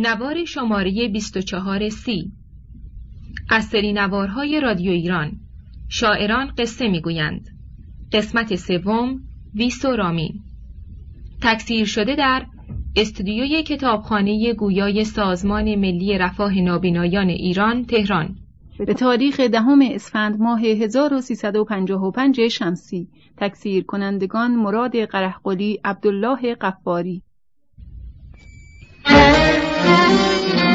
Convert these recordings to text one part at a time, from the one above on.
نوار شماره 24 سی. از سری نوارهای رادیو ایران شاعران قصه می‌گویند. قسمت سوم ویس و رامین تکثیر شده در استودیوی کتابخانه گویای سازمان ملی رفاه نابینایان ایران تهران. به تاریخ دهم اسفند ماه 1355 شمسی تکثیر کنندگان مراد قرهقلی عبدالله قفاری. Thank you.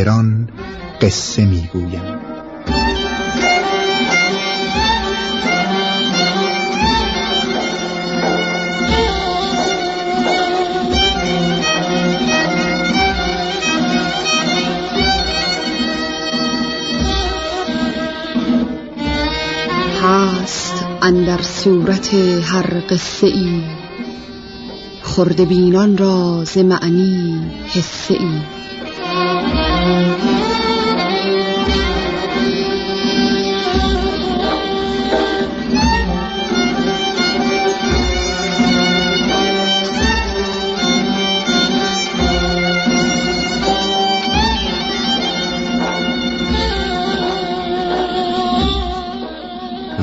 شاعران قصه می‌گویند هست اندر صورت هر قصه ای خرد بینان را ز معنی حسه ای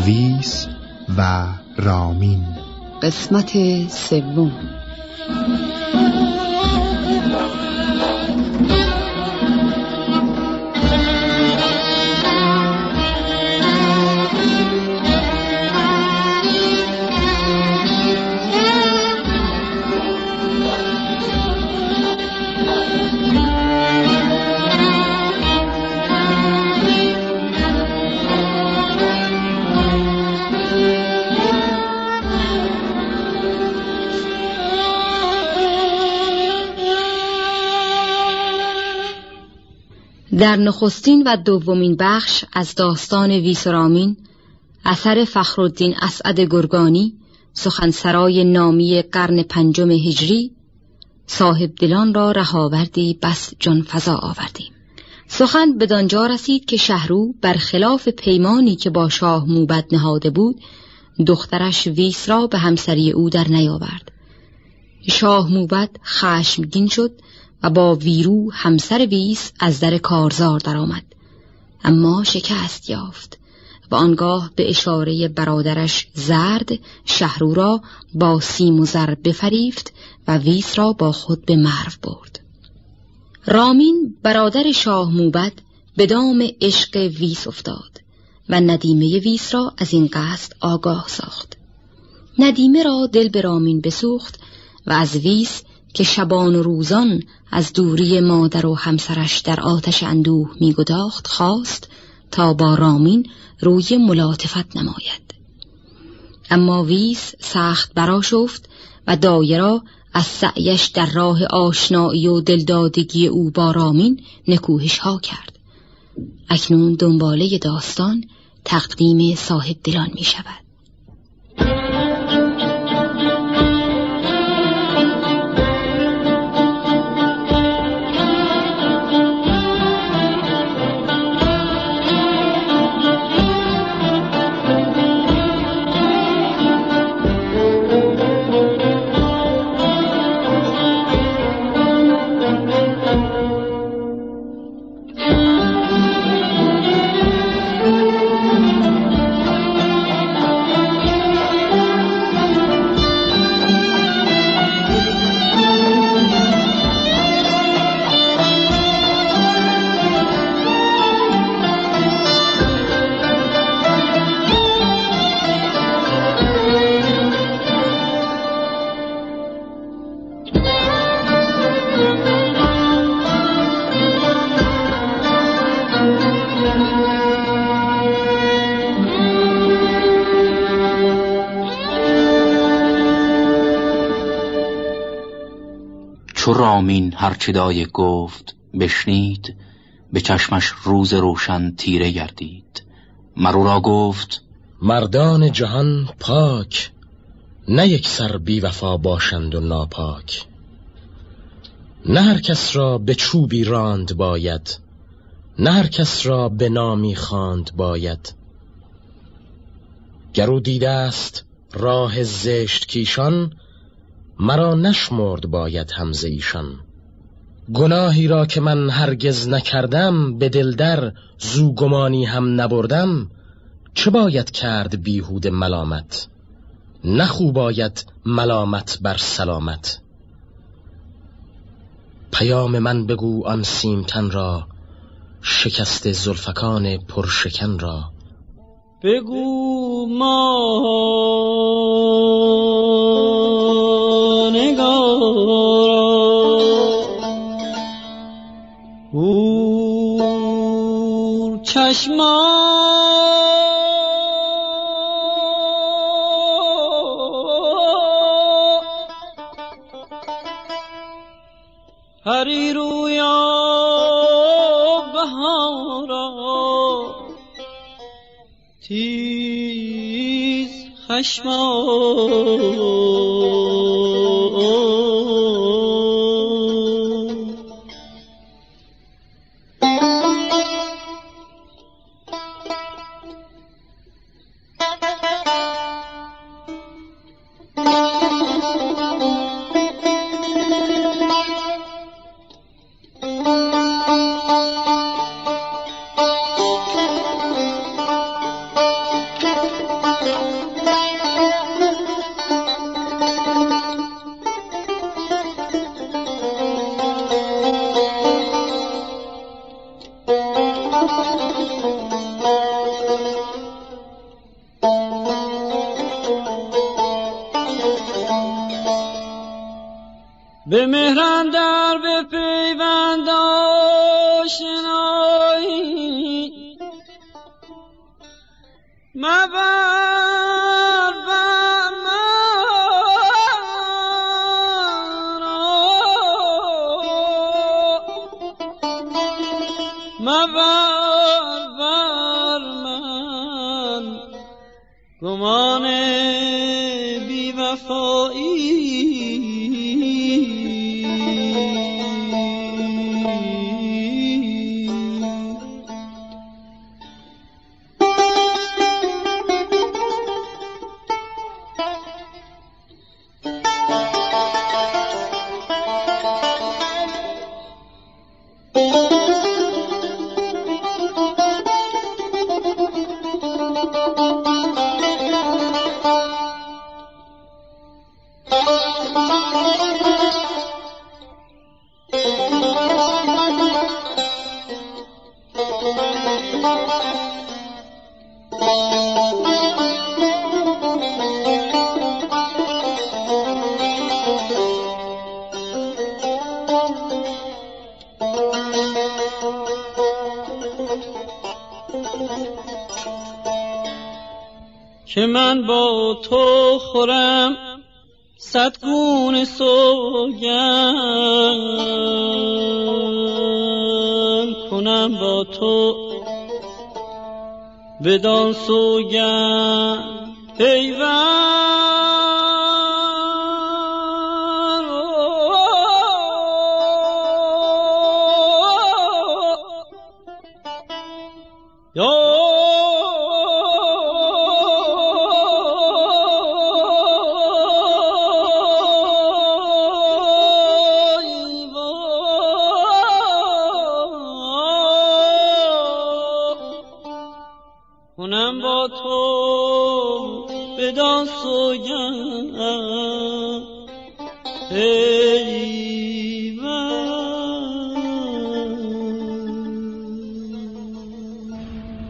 ویس و رامین. قسمت سوم. در نخستین و دومین بخش از داستان ویسرامین اثر فخرالدین اسعد گرگانی سخنسرای نامی قرن پنجم هجری صاحب دلان را رهاوردی بس جان فضا آوردیم. سخن به دانجا رسید که شهرو برخلاف پیمانی که با شاه موبد نهاده بود دخترش ویس را به همسری او در نیاورد. شاه موبد خشمگین شد و با ویرو همسر ویس از در کارزار درآمد. اما شکست یافت و آنگاه به اشاره برادرش زرد شهرو را با سیم و زر بفریفت و ویس را با خود به مرو برد. رامین برادر شاه موبد به دام عشق ویس افتاد و ندیمه ویس را از این قصد آگاه ساخت. ندیمه را دل به رامین بسوخت و از ویس که شبان و روزان از دوری مادر و همسرش در آتش اندوه میگداخت خواست تا با رامین روی ملاطفت نماید. اما ویس سخت براشفت و دایرا از سعیش در راه آشنایی و دلدادگی او با رامین نکوهش ها کرد. اکنون دنباله داستان تقدیم صاحب دلان می شود چو رامین هرچه دایه گفت بشنید به چشمش روز روشن تیره گردید. مرو را گفت مردان جهان پاک نه یک سر بی وفا باشند و ناپاک. نه هر کس را به چوبی راند باید نه هر کس را به نامی خواند باید. گرو دیده است راه زشت کیشان مرا نشمرد باید همزه ایشان. گناهی را که من هرگز نکردم به دلدر زو گمانی هم نبردم چه باید کرد بیهود ملامت؟ نخو باید ملامت بر سلامت. پیام من بگو آن سیمتن را شکست زلفکان پرشکن را. بگو ما نگارا او چشمان هری رویا بهارا تیز خشمان مبر بر من. گمان که من با تو خورم صد گونه سوگند کنم با تو. بدان سوگند پیوند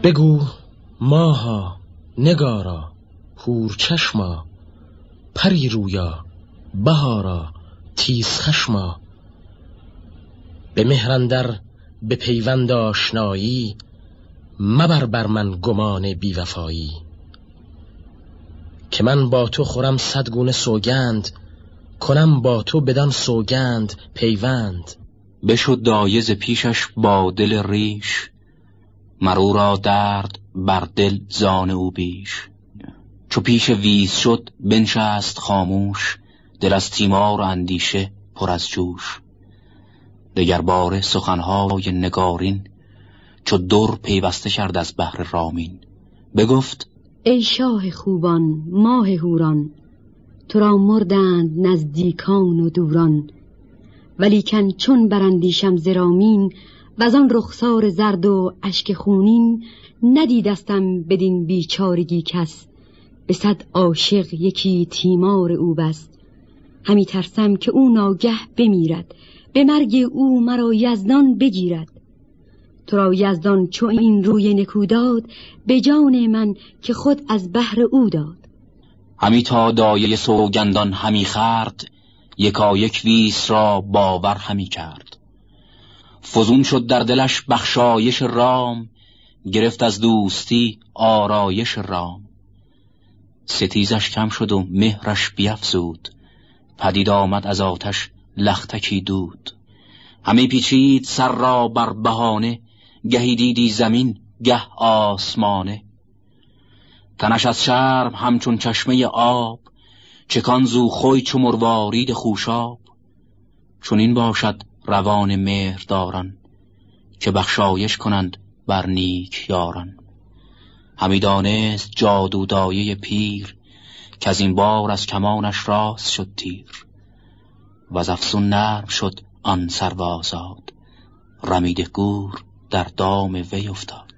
بگو ماها نگارا هور چشما پری رویا بهارا تیز خشما. به مهرندر به پیوند آشنایی مبر بر من گمان بیوفایی. که من با تو خورم صد گونه سوگند کنم با تو بدان سوگند پیوند. بشد دایز پیشش با دل ریش مرو را درد بر دل زان او بیش. چو پیش ویز شد بنشست خاموش دل از تیمار و اندیشه پر از جوش. دگر باره سخنهای نگارین چو در پیوسته کرد از بحر رامین. بگفت ای شاه خوبان ماه هوران تو را مردند نزدیکان و دوران. ولیکن چون برندیشم زرامین و آن رخسار زرد و اشک خونین ندیدستم بدین بیچارگی کس. به صد عاشق یکی تیمار او بست. همی ترسم که او ناگه بمیرد به مرگ او مرا یزدان بگیرد. تو را یزدان چو این روی نکوداد به جان من که خود از بحر او داد. همی تا دایه سوگندان همی خرد یکا یک ویس را باور همی کرد. فزون شد در دلش بخشایش رام گرفت از دوستی آرایش رام. ستیزش کم شد و مهرش بیفزود پدید آمد از آتش لختکی دود. همی پیچید سر را بر بهانه گهی دیدی زمین گه آسمانه. تنش از شرم همچون چشمه آب چکان زو خوی چو مروارید خوشاب. چون این باشد روان مهر دارن که بخشایش کنند بر نیک یاران. همی دانست جادو دایه پیر که از این بار از کمانش راست شد تیر. و از افسون نرم شد آن سرو آزاد رمیده گور در دام وی افتاد.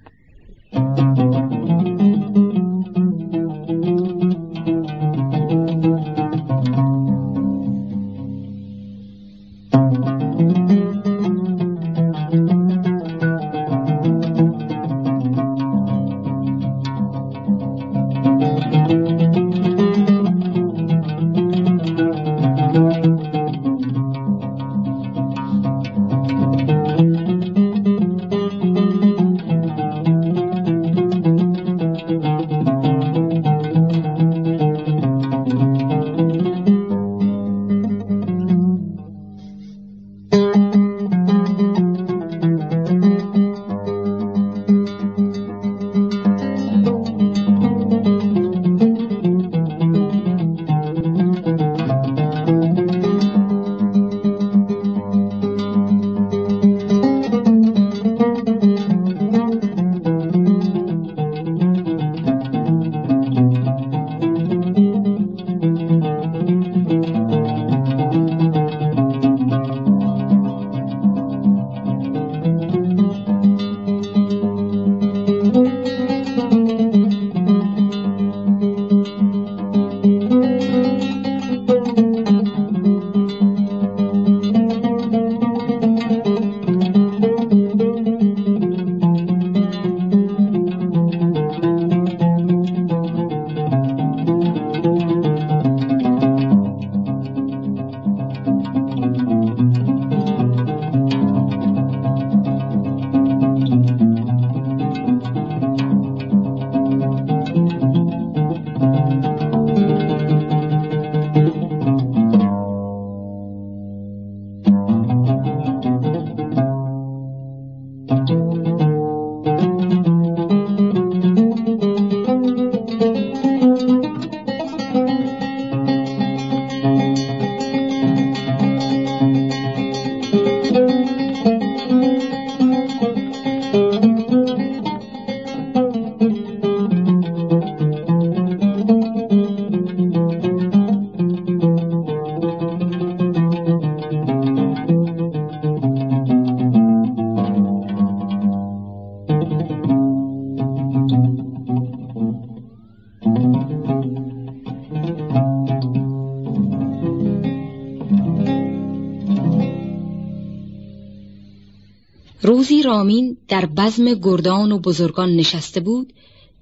رامین در بزم گردان و بزرگان نشسته بود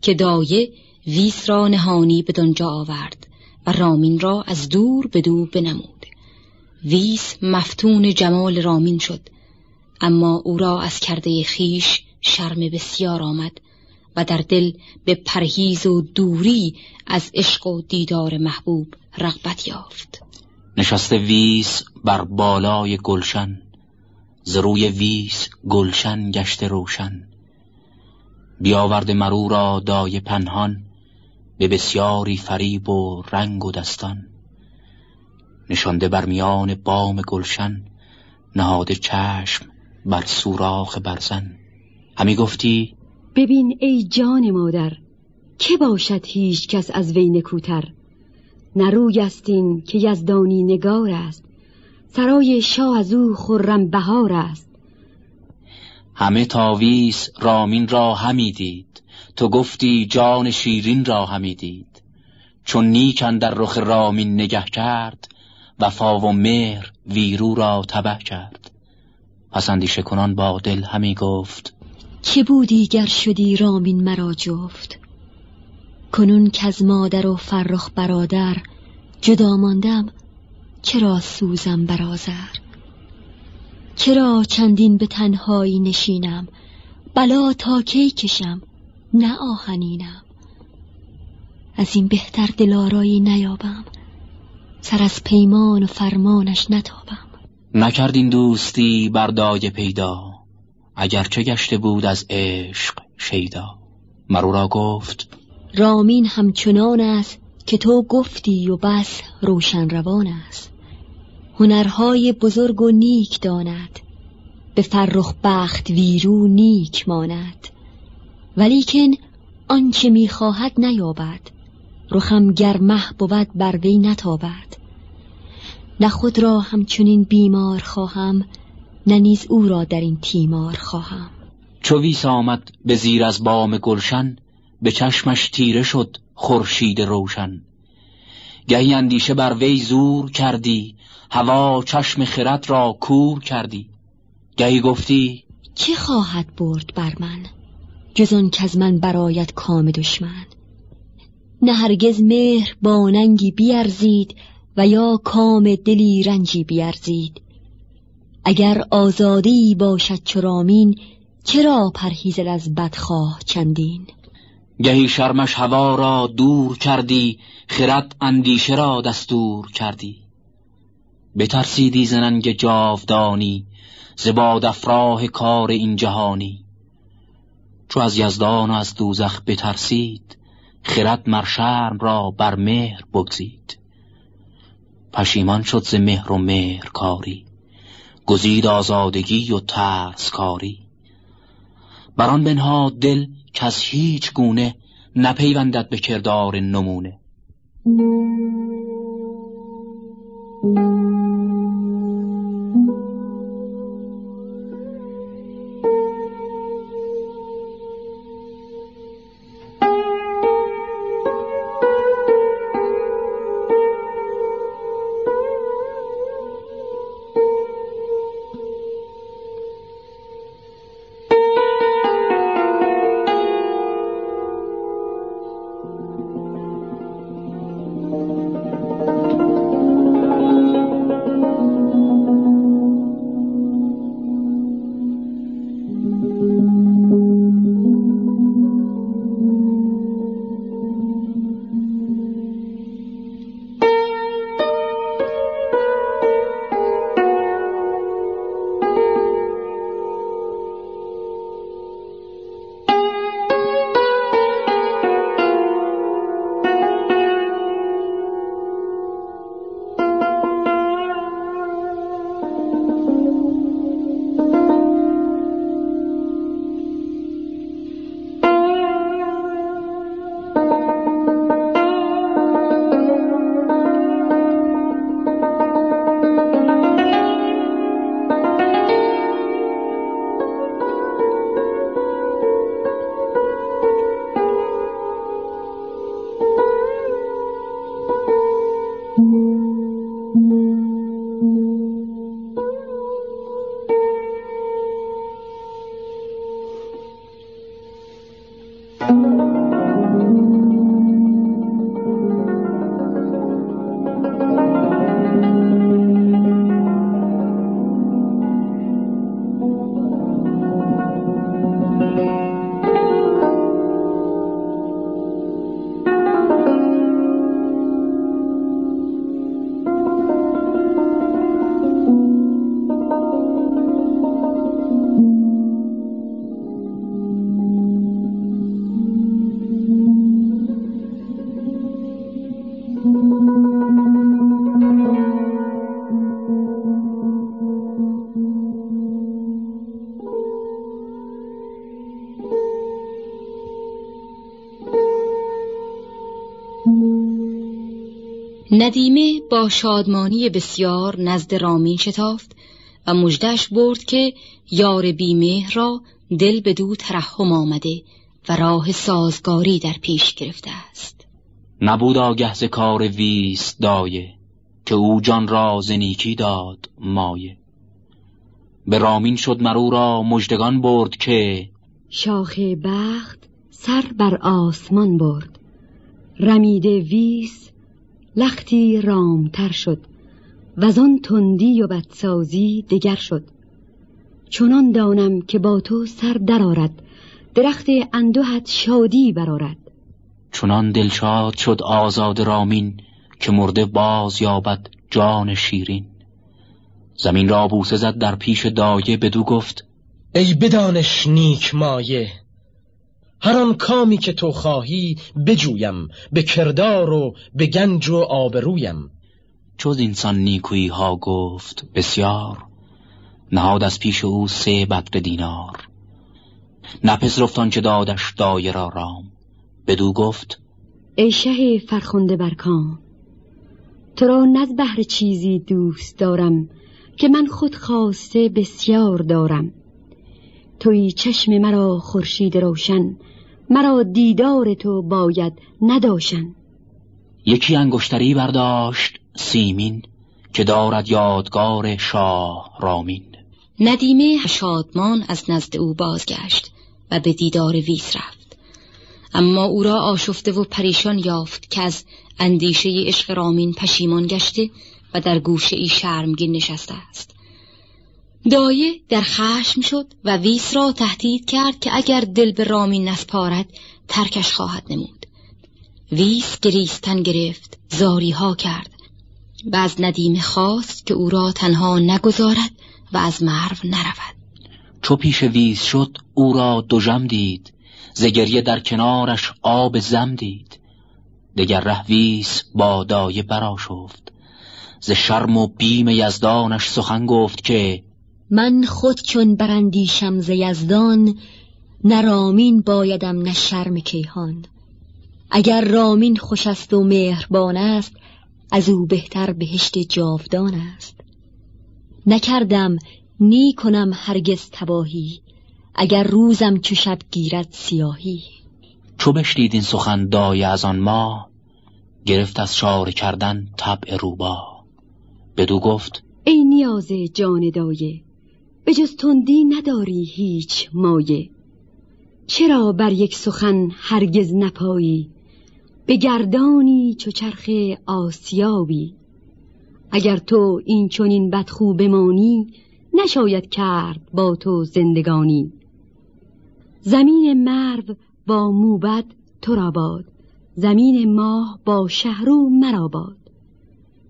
که دایه ویس را نهانی به دنجا آورد و رامین را از دور به دو بنمود. ویس مفتون جمال رامین شد اما او را از کرده خیش شرم بسیار آمد و در دل به پرهیز و دوری از عشق و دیدار محبوب رغبت یافت. نشسته ویس بر بالای گلشن. ز روی ویس گلشن گشته روشن. بیاورده مرو را دای پنهان به بسیاری فریب و رنگ و دستان. نشانده بر میان بام گلشن نهاده چشم بر سوراخ برزن. همی گفتی ببین ای جان مادر که باشد هیچ کس از وی نکوتر؟ نروی استین که یزدانی نگار است. سرای شاه از او خرم بهار است. همه تاویس رامین را همی دید. تو گفتی جان شیرین را همی دید. چون نیکن در رخ رامین نگه کرد وفا و مهر ویرو را تبه کرد. پسندیش کنان با دل همی گفت که بودی گر شدی رامین مرا جفت؟ کنون که از مادر و فرخ برادر جدا ماندم چرا سوزم برازر چرا چندین به تنهایی نشینم؟ بلا تا کی کشم؟ نه آهنینم. از این بهتر دلارایی نیابم. سر از پیمان و فرمانش نتابم. نکردین دوستی بردای پیدا. اگرچه گشته بود از عشق شیدا. مرو را گفت رامین همچنان است که تو گفتی و بس روشن روان است. هنرهای بزرگ و نیک داند. به فرخ بخت ویرو نیک ماند. ولیکن آنچه می‌خواهد نیابد. رخم گرمه بود بر وی نتابد. نه خود را همچنین بیمار خواهم نه نیز او را در این تیمار خواهم. چو ویس آمد به زیر از بام گلشن به چشمش تیره شد. خورشید روشن. گهی اندیشه بر وی زور کردی هوا چشم خرد را کور کردی. گهی گفتی چه خواهد بد بر من؟ جز که از من برآید کام دشمن. نه هرگز مهر با ننگی بیارزید و یا کام دلی رنجی بیارزید. اگر آزادی باشد چرامین چرا پرهیزد از بدخواه چندین؟ گهی شرمش هوا را دور کردی خرد اندیشه را دستور کردی. بترسیدی زننگ جاودانی زباد افراه کار این جهانی. چو از یزدان و از دوزخ بترسید خرد مر شرم را بر مهر بگزید. پشیمان شد ز مهر و مهر کاری گزید آزادگی و ترس کاری بران بنها دل که از هیچ گونه نپیوندد به کردار نمونه. ندیمه با شادمانی بسیار نزد رامین شتافت و مجدش برد که یار بیمه را دل به دو ترحم آمده و راه سازگاری در پیش گرفته است. نبود آگه ز کار ویس دایه که او جان را زنیکی داد مایه. به رامین شد مرو را مجدگان برد که شاخ بخت سر بر آسمان برد. رمیده ویس لختی رامتر شد. و آن تندی و بدسازی دگر شد. چنان دانم که با تو سر درآرد. درخت اندوهت شادی برارد چنان دلشاد شد آزاد رامین که مرده باز یابد جان شیرین. زمین را بوسه زد در پیش دایه بدو گفت ای بدانش نیک مایه هر آن کامی که تو خواهی بجویم به کردار و به گنج و آبرویم. جز اینسان نیکویی ها گفت بسیار نهاد از پیش او سه بدر دینار. نپذرفت که دادش دایه را رام. بدو گفت ای شه فرخنده برکام تو را نز بهر چیزی دوست دارم که من خود خواسته بسیار دارم. توی چشم مرا خورشید روشن مرا دیدار تو باید نداشن. یکی انگشتری برداشت سیمین که دارد یادگار شاه رامین. ندیمه شادمان از نزد او بازگشت و به دیدار ویس رفت. اما او را آشفته و پریشان یافت که از اندیشه عشق رامین پشیمان گشته و در گوشه ای شرمگین نشسته است. دایه در خشم شد و ویس را تهدید کرد که اگر دل به رامین نسپارد ترکش خواهد نمود. ویس گریستن گرفت زاری ها کرد. و از ندیم خواست که او را تنها نگذارد و از مرو نرود. چو پیش ویس شد او را دژم دید. زگریه در کنارش آب زم دید. دگر ره ویس با دایه شفت ز شرم و بیم یزدانش سخن گفت که من خود چون برندیشم ز یزدان نه رامین بایدم نه شرم کیهان. اگر رامین خوش است و مهربان است از او بهتر بهشت جاودان است. نکردم نی کنم هرگز تباهی اگر روزم چو شب گیرد سیاهی. چو بشنید این سخن دایه از آن ما گرفت از شار کردن طبع روبا. بدو گفت ای نیاز جان دایه به جز تندی نداری هیچ مایه. چرا بر یک سخن هرگز نپایی؟ به گردانی چو چرخ آسیابی. اگر تو این چنین بدخو بمانی نشاید کرد با تو زندگانی. زمین مرو با موبد تو را باد زمین ماه با شهرو مرا باد.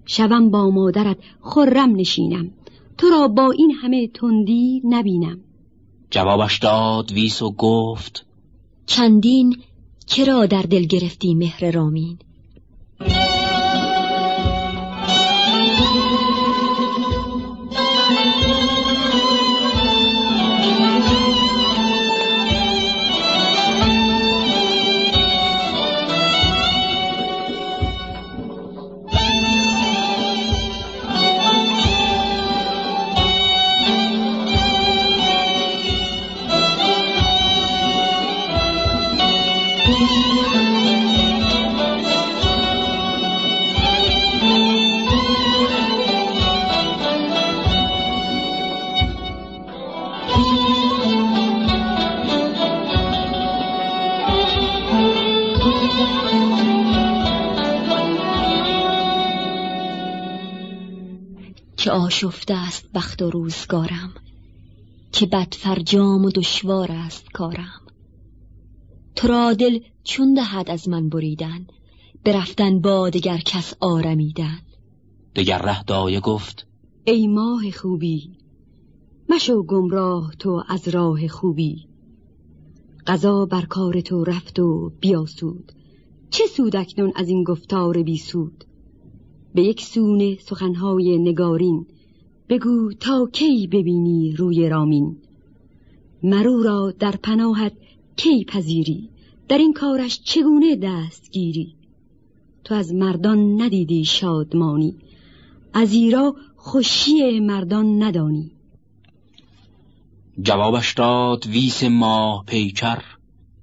شوم با مادرت خرم نشینم. تو را با این همه تندی نبینم. جوابش داد ویس و گفت چندین چرا در دل گرفتی مهر رامین؟ که آشفته است بخت و روزگارم که بد فرجام و دشوار است کارم. تو را دل چون دهد از من بریدن برفتن با دگر کس آرمیدن. دگر ره دایه گفت ای ماه خوبی مشو گمراه تو از راه خوبی. قضا بر کار تو رفت و بیاسود. چه سود اکنون از این گفتار بی سود؟ به یک سونه سخنهای نگارین بگو تا کی ببینی روی رامین؟ مرو را در پناهت کی پذیری؟ در این کارش چگونه دست گیری؟ تو از مردان ندیدی شادمانی از ایرا خوشی مردان ندانی. جوابش داد ویس ماه پیکر.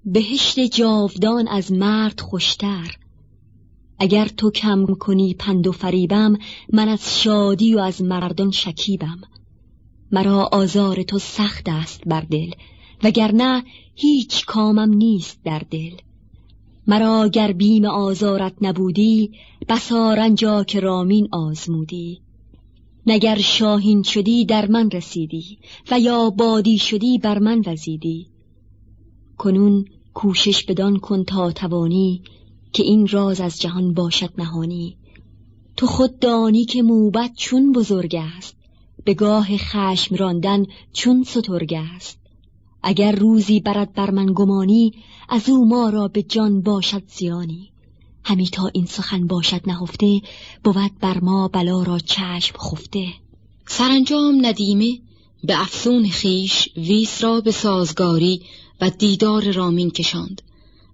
بهشت جاودان از مرد خوشتر. اگر تو کم کنی پند و فریبم من از شادی و از مردان شکیبم. مرا آزار تو سخت است بر دل وگرنه هیچ کامم نیست در دل. مرا گر بیم آزارت نبودی بسا رنجا که رامین آزمودی. نگر شاهین شدی در من رسیدی و یا بادی شدی بر من وزیدی. کنون کوشش بدان کن تا توانی که این راز از جهان باشد نهانی. تو خود دانی که موبت چون بزرگ است به گاه خشم راندن چون سترگ است. اگر روزی برد بر من گمانی از او ما را به جان باشد زیانی. همی تا این سخن باشد نهفته بود بر ما بلا را چشم خفته. سرانجام ندیمه به افسون خیش ویس را به سازگاری و دیدار رامین کشاند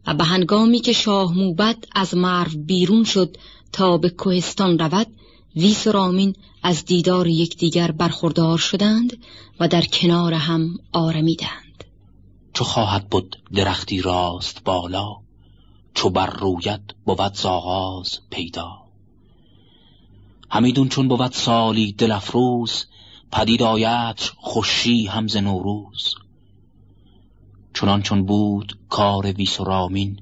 و به هنگامی که شاه موبت از مرو بیرون شد تا به کوهستان رود ویس و رامین از دیدار یکدیگر برخوردار شدند و در کنار هم آرمیدند. چو خواهد بود درختی راست بالا چو بر رویت بود زاغاز پیدا. همیدون چون بود سالی دل افروز پدید آید خوشی همز نوروز. چنان چون بود کار ویس و رامین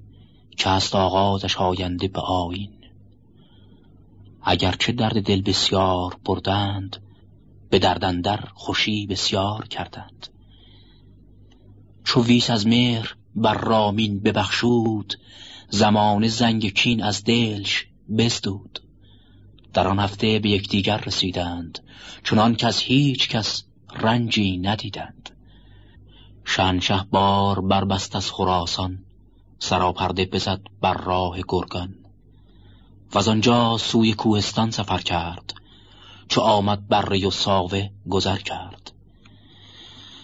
که است آغازش آینده به آین اگرچه درد دل بسیار بردند به دردندر خوشی بسیار کردند. چو ویس از مهر بر رامین ببخشود زمان زنگ کین از دلش بزدود در آن هفته به یکدیگر رسیدند چنان کس هیچ کس رنجی ندیدند. شهنشه بار بربست از خراسان سراپرده بزد بر راه گرگان. و از آنجا سوی کوهستان سفر کرد چو آمد بر ری و ساوه گذر کرد.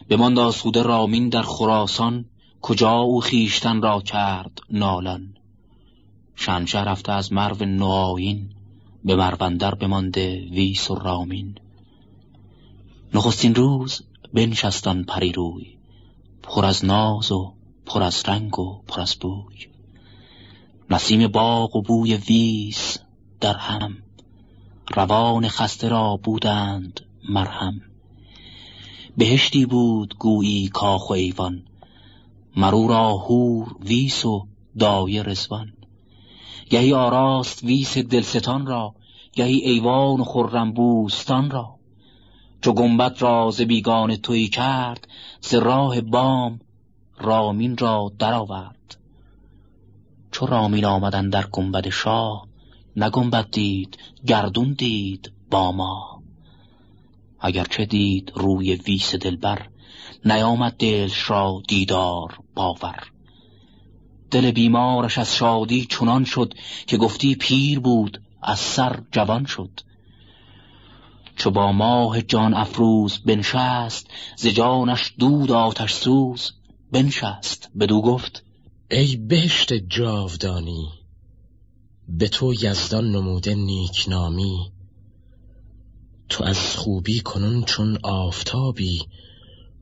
بماند آسوده رامین در خراسان کجا او خیشتن را کرد نالان. شنشه رفته از مرو نوآیین به مروندر بمانده ویس و رامین. نخستین روز بنشستان پری روی. پر از ناز و پر از رنگ و پر از بوی. نسیم باغ و بوی ویس در هم. روان خسته را بودند مرهم. بهشتی بود گویی کاخ و ایوان. مرو را هور ویس و دایه رزوان گهی آراست ویس دلستان را گهی ایوان و خرم بوستان را. چو گنبد را ز بیگانه تویی کرد ز راه بام رامین را درآورد. چو رامین آمدن در گنبد شاه نه گنبد دید گردون دید با ما. اگرچه دید روی ویس دلبر نیامد دلش را دیدار باور. دل بیمارش از شادی چنان شد که گفتی پیر بود از سر جوان شد. چو با ماه جان افروز بنشست ز جانش دود آتش سوز بنشست. بدو گفت ای بهشت جاودانی به تو یزدان نموده نیکنامی. تو از خوبی کنون چون آفتابی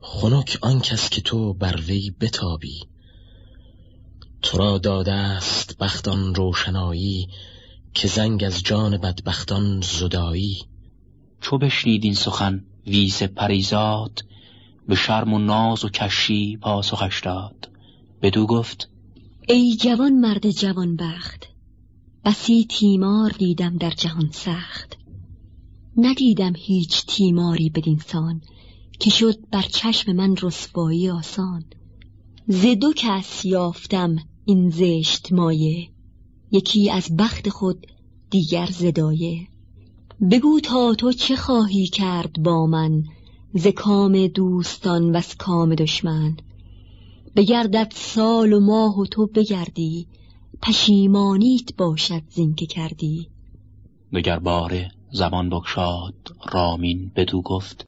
خنک آن کس که تو بر وی بتابی. تو را داده است بختان روشنایی که زنگ از جان بدبختان زدایی. چو بشنید این سخن ویس پریزاد به شرم و ناز و کشی پاسخش داد. بدو گفت ای جوان مرد جوان بخت بسی تیمار دیدم در جهان سخت. ندیدم هیچ تیماری بدین سان که شد بر چشم من رسوایی آسان. ز دو کس یافتم این زشت مایه یکی از بخت خود دیگر زدایه. بگو تا تو چه خواهی کرد با من ز کام دوستان و از کام دشمن. بگردد سال و ماه و تو بگردی پشیمانیت باشد زین که کردی. دگر باره زبان بگشاد رامین بدو گفت